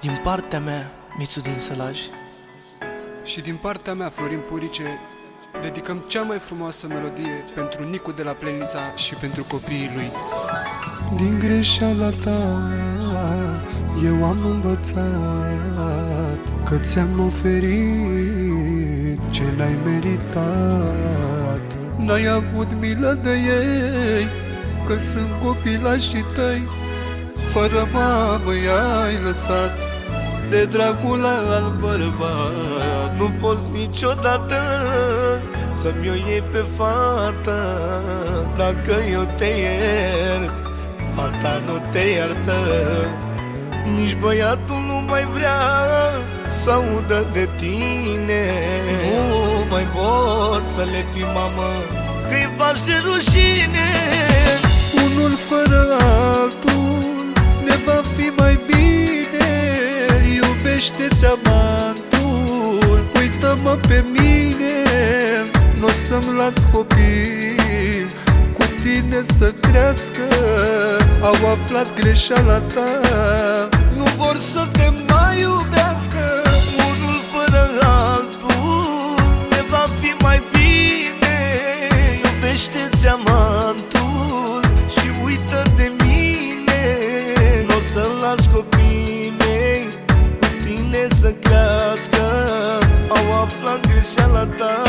Din partea mea, Mițu din Sălaj Și din partea mea, Florin Purice, dedicăm cea mai frumoasă melodie pentru Nicu de la Plenița și pentru copiii lui. Din greșeala ta, eu am învățat că ți-am oferit ce n-ai meritat. N-ai avut milă de ei, că sunt copilașii tăi, fără mamă i-ai lăsat de dragul al bărbat. Nu poți niciodată să-mi o iei pe fata Dacă eu te iert, fata nu te iartă. Nici băiatul nu mai vrea să audă de tine. Nu mai pot să le fi mamă, că-i faci de rușine pe mine Nu o să-mi las copii. Cu tine să crească Au aflat greșeala ta, nu vor să te mai iubească greșeala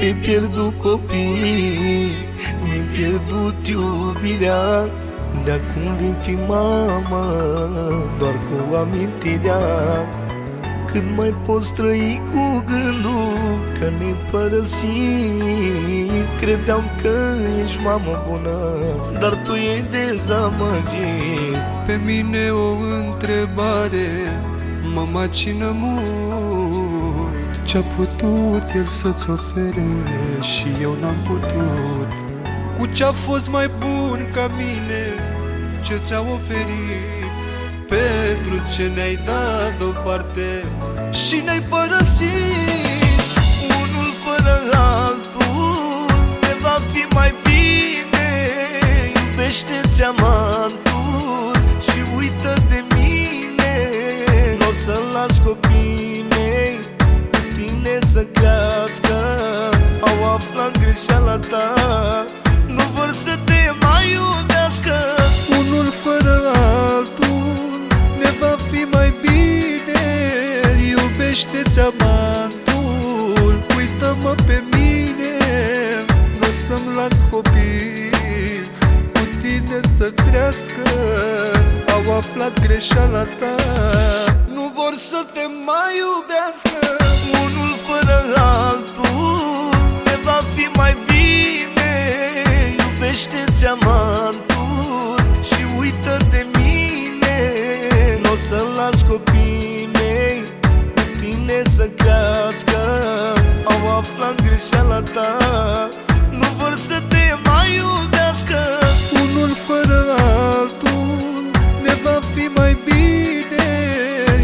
Ți-ai pierdut copii Mi-ai pierdut iubirea De acum vin fi mama? Doar cu amintirea Cât mai poți trăi cu gândul Că ne părăsi Credeam că ești mamă bună Dar tu e dezamăgit. Pe mine o întrebare mă macină mult Ce-a putut el să-ți ofere și eu n-am putut. Cu ce-a fost mai bun ca mine ce ți-a oferit? Pentru ce ne-ai dat deoparte și ne-ai părăsit aflat greșeala ta. Nu vor să te mai iubească. Unul fără altul ne va fi mai bine. Iubește-ți amantul, uită-mă pe mine Nu o să-mi las copii cu tine să crească Au aflat greșeala ta, nu vor să te mai iubească. Unul să las copiii mei cu tine să crească. Au aflat greșeala ta Nu vor să te mai iubească. Unul fără altul ne va fi mai bine.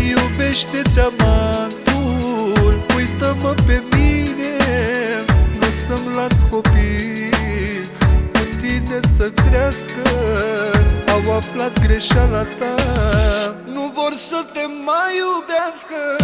Iubește-ți amantul, uită-mă pe mine. Nu să-mi las copii cu tine să crească. Au aflat greșeala ta, nu vor să te mai iubească